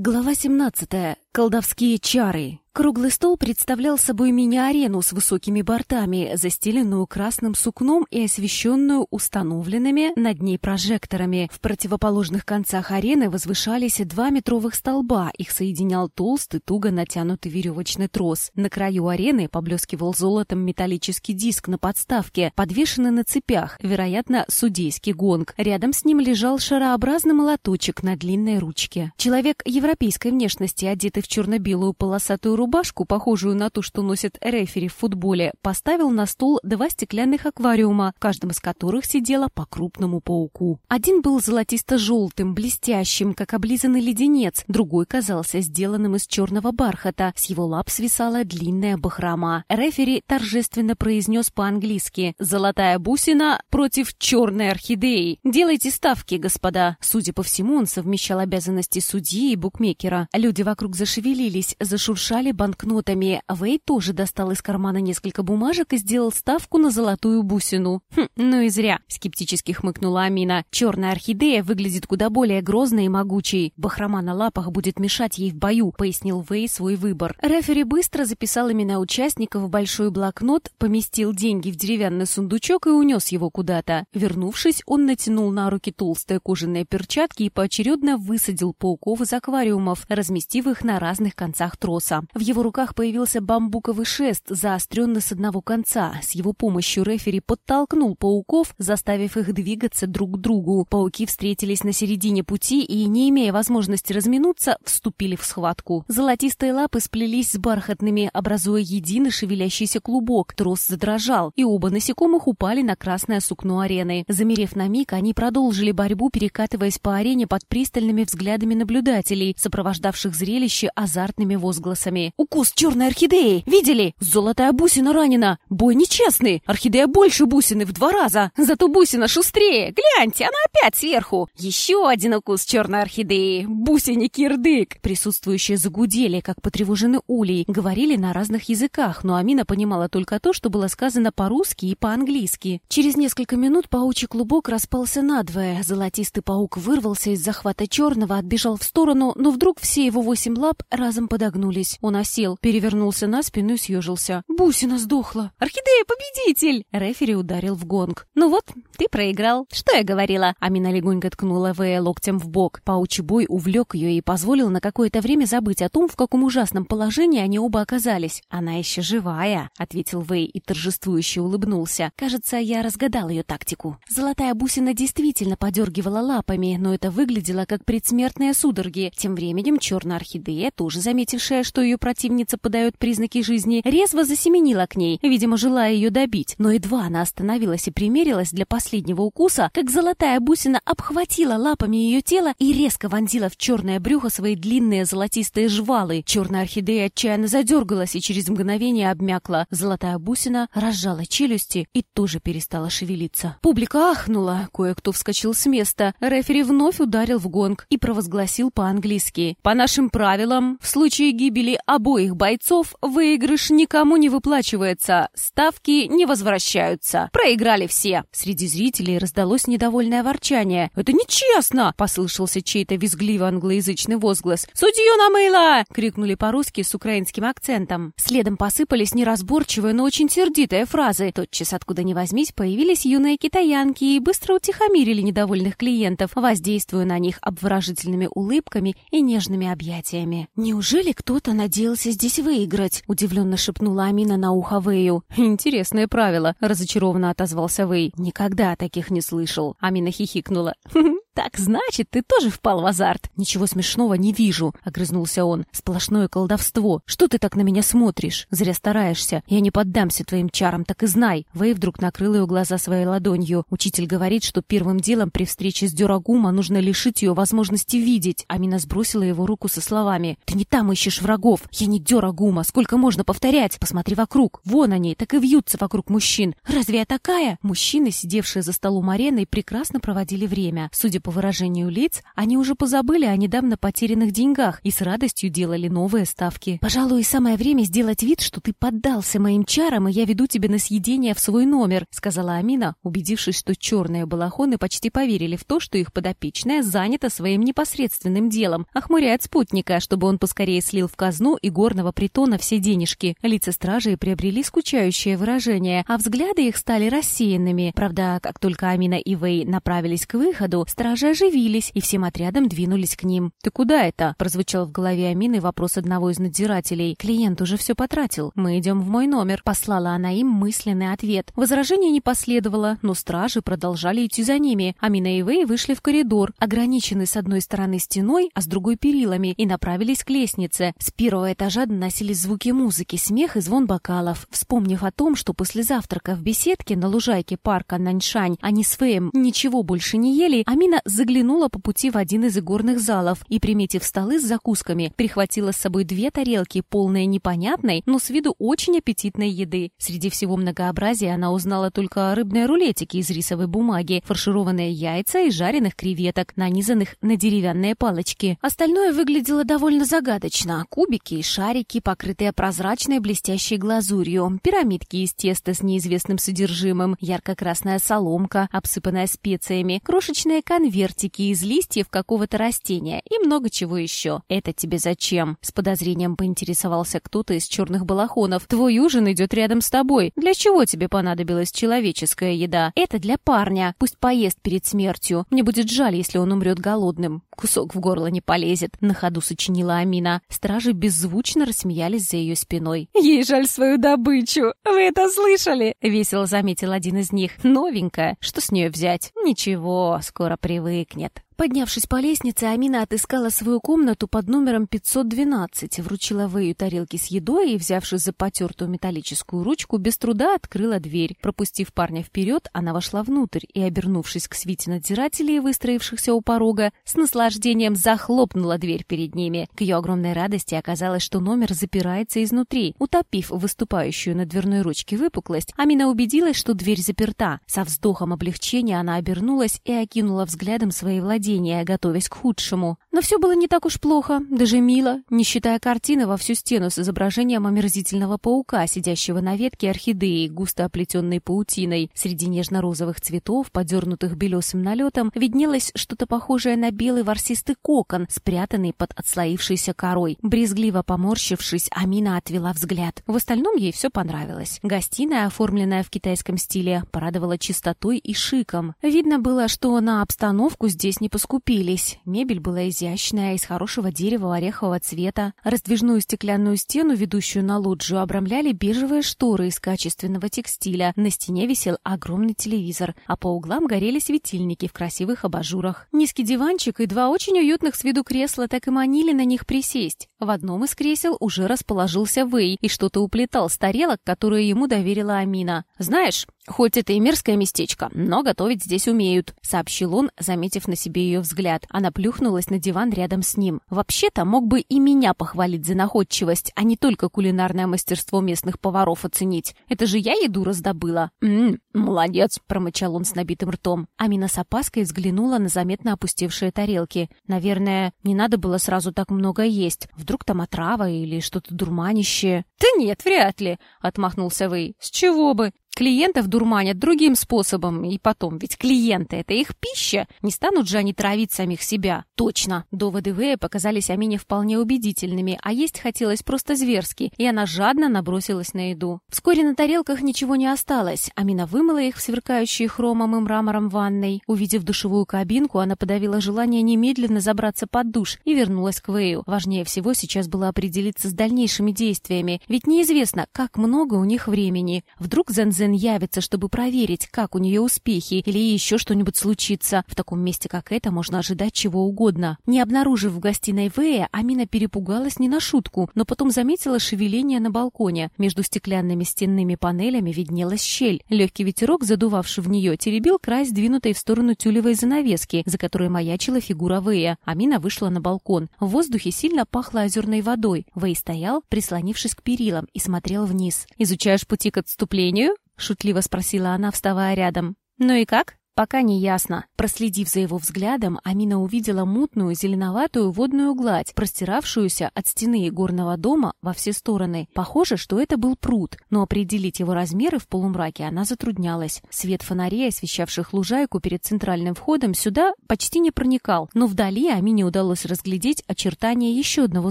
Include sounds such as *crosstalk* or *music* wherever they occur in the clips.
Глава 17. Колдовские чары. Круглый стол представлял собой мини-арену с высокими бортами, застеленную красным сукном и освещенную установленными над ней прожекторами. В противоположных концах арены возвышались два метровых столба, их соединял толстый, туго натянутый веревочный трос. На краю арены поблескивал золотом металлический диск на подставке, подвешенный на цепях, вероятно, судейский гонг. Рядом с ним лежал шарообразный молоточек на длинной ручке. Человек европейской внешности, одетый в черно-белую полосатую рубашку, похожую на ту, что носит рефери в футболе, поставил на стол два стеклянных аквариума, в каждом из которых сидело по крупному пауку. Один был золотисто-желтым, блестящим, как облизанный леденец, другой казался сделанным из черного бархата, с его лап свисала длинная бахрома. Рефери торжественно произнес по-английски «Золотая бусина против черной орхидеи. Делайте ставки, господа». Судя по всему, он совмещал обязанности судьи и букмекера. Люди вокруг зашевелились, зашуршали банкнотами. Вей тоже достал из кармана несколько бумажек и сделал ставку на золотую бусину. «Хм, ну и зря», — скептически хмыкнула Амина. «Черная орхидея выглядит куда более грозной и могучей. Бахрома на лапах будет мешать ей в бою», — пояснил Вей свой выбор. Рефери быстро записал имена участников в большой блокнот, поместил деньги в деревянный сундучок и унес его куда-то. Вернувшись, он натянул на руки толстые кожаные перчатки и поочередно высадил пауков из аквариумов, разместив их на разных концах троса. В его руках появился бамбуковый шест, заостренный с одного конца. С его помощью рефери подтолкнул пауков, заставив их двигаться друг к другу. Пауки встретились на середине пути и, не имея возможности разминуться, вступили в схватку. Золотистые лапы сплелись с бархатными, образуя единый шевелящийся клубок. Трос задрожал, и оба насекомых упали на красное сукно арены. Замерев на миг, они продолжили борьбу, перекатываясь по арене под пристальными взглядами наблюдателей, сопровождавших зрелище азартными возгласами. «Укус черной орхидеи! Видели? Золотая бусина ранена! Бой нечестный! Орхидея больше бусины в два раза! Зато бусина шустрее! Гляньте, она опять сверху! Еще один укус черной орхидеи! Бусине кирдык!» Присутствующие загудели, как потревожены улей, говорили на разных языках, но Амина понимала только то, что было сказано по-русски и по-английски. Через несколько минут паучий клубок распался надвое. Золотистый паук вырвался из захвата черного, отбежал в сторону, но вдруг все его восемь лап разом подогнулись. Он осел, перевернулся на спину и съежился. Бусина сдохла. «Орхидея победитель!» Рефери ударил в гонг. «Ну вот, ты проиграл. Что я говорила?» Амина легонько ткнула Вэя локтем в бок. Паучий бой увлек ее и позволил на какое-то время забыть о том, в каком ужасном положении они оба оказались. «Она еще живая», — ответил Вэй и торжествующе улыбнулся. «Кажется, я разгадал ее тактику». Золотая бусина действительно подергивала лапами, но это выглядело как предсмертные судороги. Тем временем черная орхидея, тоже заметившая, что ее противница подает признаки жизни, резво засеменила к ней, видимо, желая ее добить. Но едва она остановилась и примерилась для последнего укуса, как золотая бусина обхватила лапами ее тело и резко вонзила в черное брюхо свои длинные золотистые жвалы. Черная орхидея отчаянно задергалась и через мгновение обмякла. Золотая бусина разжала челюсти и тоже перестала шевелиться. Публика ахнула, кое-кто вскочил с места. Рефери вновь ударил в гонг и провозгласил по-английски. «По нашим правилам, в случае гибели обоих бойцов выигрыш никому не выплачивается, ставки не возвращаются. Проиграли все». Среди зрителей раздалось недовольное ворчание. «Это нечестно!» — послышался чей-то визгливо англоязычный возглас. «Судью намыло!» — крикнули по-русски с украинским акцентом. Следом посыпались неразборчивые, но очень сердитые фразы. Тотчас, откуда ни возьмись, появились юные китаянки и быстро утихомирили недовольных клиентов, воздействуя на них обворожительными улыбками и нежными объятиями. «Неужели кто-то надеялся здесь выиграть?» — удивленно шепнула Амина на ухо Вэю. «Интересное правило», — разочарованно отозвался Вэй. «Никогда таких не слышал». Амина хихикнула. *laughs* «Так, значит, ты тоже впал в азарт?» «Ничего смешного не вижу», — огрызнулся он. «Сплошное колдовство. Что ты так на меня смотришь? Зря стараешься. Я не поддамся твоим чарам, так и знай». Вэй вдруг накрыл ее глаза своей ладонью. Учитель говорит, что первым делом при встрече с Дюрагума нужно лишить ее возможности видеть. Амина сбросила его руку со словами. «Ты не там ищешь врагов. Я не Дюрагума. Сколько можно повторять? Посмотри вокруг. Вон они, так и вьются вокруг мужчин. Разве я такая?» Мужчины, сидевшие за столом арены, прекрасно проводили время. Судя по по выражению лиц, они уже позабыли о недавно потерянных деньгах и с радостью делали новые ставки. «Пожалуй, самое время сделать вид, что ты поддался моим чарам, и я веду тебя на съедение в свой номер», сказала Амина, убедившись, что черные балахоны почти поверили в то, что их подопечная занята своим непосредственным делом, охмуряет спутника, чтобы он поскорее слил в казну и горного притона все денежки. Лица стражей приобрели скучающее выражение, а взгляды их стали рассеянными. Правда, как только Амина и Вэй направились к выходу, стражи оживились и всем отрядом двинулись к ним. «Ты куда это?» — прозвучал в голове Амины вопрос одного из надзирателей. «Клиент уже все потратил. Мы идем в мой номер», — послала она им мысленный ответ. Возражения не последовало, но стражи продолжали идти за ними. Амина и Вэй вышли в коридор, ограниченный с одной стороны стеной, а с другой перилами, и направились к лестнице. С первого этажа доносились звуки музыки, смех и звон бокалов. Вспомнив о том, что после завтрака в беседке на лужайке парка Наньшань они с Фэем ничего больше не ели, Амина заглянула по пути в один из игорных залов и, приметив столы с закусками, прихватила с собой две тарелки, полные непонятной, но с виду очень аппетитной еды. Среди всего многообразия она узнала только рыбные рулетики из рисовой бумаги, фаршированные яйца и жареных креветок, нанизанных на деревянные палочки. Остальное выглядело довольно загадочно. Кубики и шарики, покрытые прозрачной блестящей глазурью, пирамидки из теста с неизвестным содержимым, ярко-красная соломка, обсыпанная специями, крошечные конвертики из листьев какого-то растения и много чего еще. «Это тебе зачем?» С подозрением поинтересовался кто-то из черных балахонов. «Твой ужин идет рядом с тобой. Для чего тебе понадобилась человеческая еда? Это для парня. Пусть поест перед смертью. Мне будет жаль, если он умрет голодным. Кусок в горло не полезет», — на ходу сочинила Амина. Стражи беззвучно рассмеялись за ее спиной. «Ей жаль свою добычу. Вы это слышали?» — весело заметил один из них. «Новенькая. Что с нее взять?» «Ничего, скоро привыкнет». Поднявшись по лестнице, Амина отыскала свою комнату под номером 512, вручила Вэю тарелки с едой и, взявшись за потертую металлическую ручку, без труда открыла дверь. Пропустив парня вперед, она вошла внутрь и, обернувшись к свите надзирателей, выстроившихся у порога, с наслаждением захлопнула дверь перед ними. К ее огромной радости оказалось, что номер запирается изнутри. Утопив выступающую на дверной ручке выпуклость, Амина убедилась, что дверь заперта. Со вздохом облегчения она обернулась и окинула взглядом свои владения нападения, готовясь к худшему. Но все было не так уж плохо, даже мило, не считая картины во всю стену с изображением омерзительного паука, сидящего на ветке орхидеи, густо оплетенной паутиной. Среди нежно-розовых цветов, подернутых белесым налетом, виднелось что-то похожее на белый ворсистый кокон, спрятанный под отслоившейся корой. Брезгливо поморщившись, Амина отвела взгляд. В остальном ей все понравилось. Гостиная, оформленная в китайском стиле, порадовала чистотой и шиком. Видно было, что на обстановку здесь не поскупились. Мебель была изящная, из хорошего дерева орехового цвета. Раздвижную стеклянную стену, ведущую на лоджию, обрамляли бежевые шторы из качественного текстиля. На стене висел огромный телевизор, а по углам горели светильники в красивых абажурах. Низкий диванчик и два очень уютных с виду кресла так и манили на них присесть. В одном из кресел уже расположился Вэй и что-то уплетал с тарелок, которые ему доверила Амина. «Знаешь, «Хоть это и мерзкое местечко, но готовить здесь умеют», — сообщил он, заметив на себе ее взгляд. Она плюхнулась на диван рядом с ним. «Вообще-то мог бы и меня похвалить за находчивость, а не только кулинарное мастерство местных поваров оценить. Это же я еду раздобыла». «Ммм, молодец», — промычал он с набитым ртом. Амина с опаской взглянула на заметно опустевшие тарелки. «Наверное, не надо было сразу так много есть. Вдруг там отрава или что-то дурманище?» «Да нет, вряд ли», — отмахнулся Вэй. «С чего бы? Клиентов дурманят другим способом, и потом, ведь клиенты — это их пища, не станут же они травить самих себя. Точно, доводы Вэя показались Амине вполне убедительными, а есть хотелось просто зверски, и она жадно набросилась на еду. Вскоре на тарелках ничего не осталось, Амина вымыла их в сверкающие хромом и мрамором ванной. Увидев душевую кабинку, она подавила желание немедленно забраться под душ и вернулась к Вэю. Важнее всего сейчас было определиться с дальнейшими действиями, ведь неизвестно, как много у них времени. Вдруг Зензен Эллен явится, чтобы проверить, как у нее успехи или еще что-нибудь случится. В таком месте, как это, можно ожидать чего угодно. Не обнаружив в гостиной Вэя, Амина перепугалась не на шутку, но потом заметила шевеление на балконе. Между стеклянными стенными панелями виднелась щель. Легкий ветерок, задувавший в нее, теребил край сдвинутой в сторону тюлевой занавески, за которой маячила фигура Вэя. Амина вышла на балкон. В воздухе сильно пахло озерной водой. Вэй стоял, прислонившись к перилам, и смотрел вниз. «Изучаешь пути к отступлению?» — шутливо спросила она, вставая рядом. «Ну и как?» Пока не ясно. Проследив за его взглядом, Амина увидела мутную зеленоватую водную гладь, простиравшуюся от стены горного дома во все стороны. Похоже, что это был пруд, но определить его размеры в полумраке она затруднялась. Свет фонарей, освещавших лужайку перед центральным входом, сюда почти не проникал, но вдали Амине удалось разглядеть очертания еще одного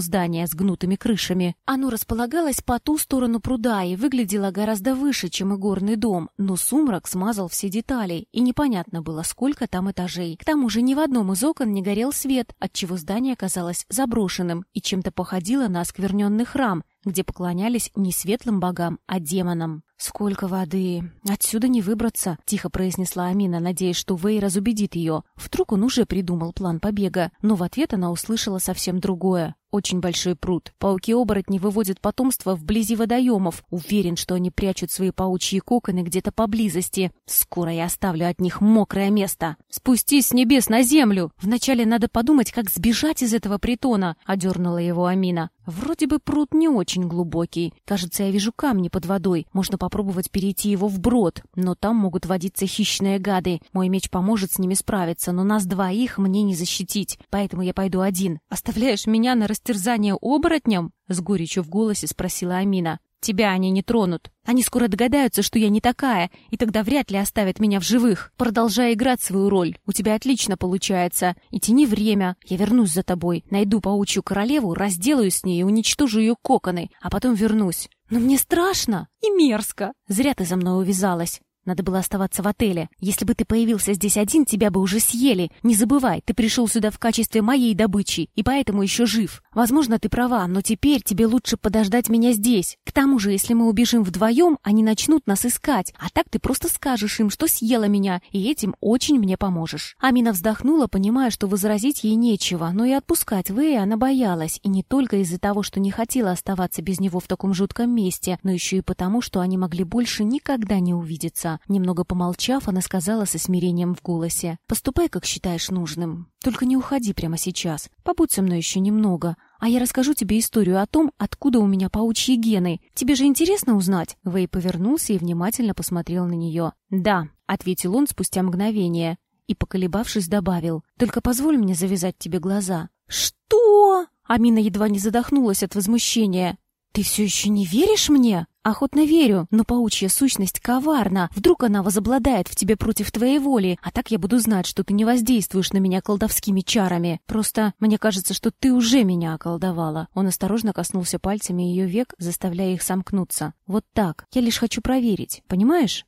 здания с гнутыми крышами. Оно располагалось по ту сторону пруда и выглядело гораздо выше, чем и горный дом, но сумрак смазал все детали, и непонятно, непонятно было, сколько там этажей. К тому же ни в одном из окон не горел свет, отчего здание казалось заброшенным и чем-то походило на оскверненный храм, где поклонялись не светлым богам, а демонам. «Сколько воды! Отсюда не выбраться!» — тихо произнесла Амина, надеясь, что Вэй разубедит ее. Вдруг он уже придумал план побега, но в ответ она услышала совсем другое. Очень большой пруд. Пауки-оборотни выводят потомство вблизи водоемов. Уверен, что они прячут свои паучьи коконы где-то поблизости. Скоро я оставлю от них мокрое место. Спустись с небес на землю. Вначале надо подумать, как сбежать из этого притона, — одернула его Амина. Вроде бы пруд не очень глубокий. Кажется, я вижу камни под водой. Можно попробовать перейти его вброд. Но там могут водиться хищные гады. Мой меч поможет с ними справиться, но нас двоих мне не защитить. Поэтому я пойду один. Оставляешь меня на растерзание оборотням?» — с горечью в голосе спросила Амина. Тебя они не тронут. Они скоро догадаются, что я не такая, и тогда вряд ли оставят меня в живых. Продолжай играть свою роль. У тебя отлично получается. И тяни время. Я вернусь за тобой. Найду паучью королеву, разделаю с ней и уничтожу ее коконы, а потом вернусь. Но мне страшно и мерзко. Зря ты за мной увязалась. Надо было оставаться в отеле. Если бы ты появился здесь один, тебя бы уже съели. Не забывай, ты пришел сюда в качестве моей добычи, и поэтому еще жив. Возможно, ты права, но теперь тебе лучше подождать меня здесь. К тому же, если мы убежим вдвоем, они начнут нас искать. А так ты просто скажешь им, что съела меня, и этим очень мне поможешь». Амина вздохнула, понимая, что возразить ей нечего, но и отпускать Вэя она боялась, и не только из-за того, что не хотела оставаться без него в таком жутком месте, но еще и потому, что они могли больше никогда не увидеться. Немного помолчав, она сказала со смирением в голосе. «Поступай, как считаешь нужным. Только не уходи прямо сейчас. Побудь со мной еще немного. А я расскажу тебе историю о том, откуда у меня паучьи гены. Тебе же интересно узнать?» Вэй повернулся и внимательно посмотрел на нее. «Да», — ответил он спустя мгновение. И, поколебавшись, добавил. «Только позволь мне завязать тебе глаза». «Что?» Амина едва не задохнулась от возмущения. «Ты все еще не веришь мне?» «Охотно верю, но паучья сущность коварна. Вдруг она возобладает в тебе против твоей воли, а так я буду знать, что ты не воздействуешь на меня колдовскими чарами. Просто мне кажется, что ты уже меня околдовала». Он осторожно коснулся пальцами ее век, заставляя их сомкнуться. «Вот так. Я лишь хочу проверить. Понимаешь?»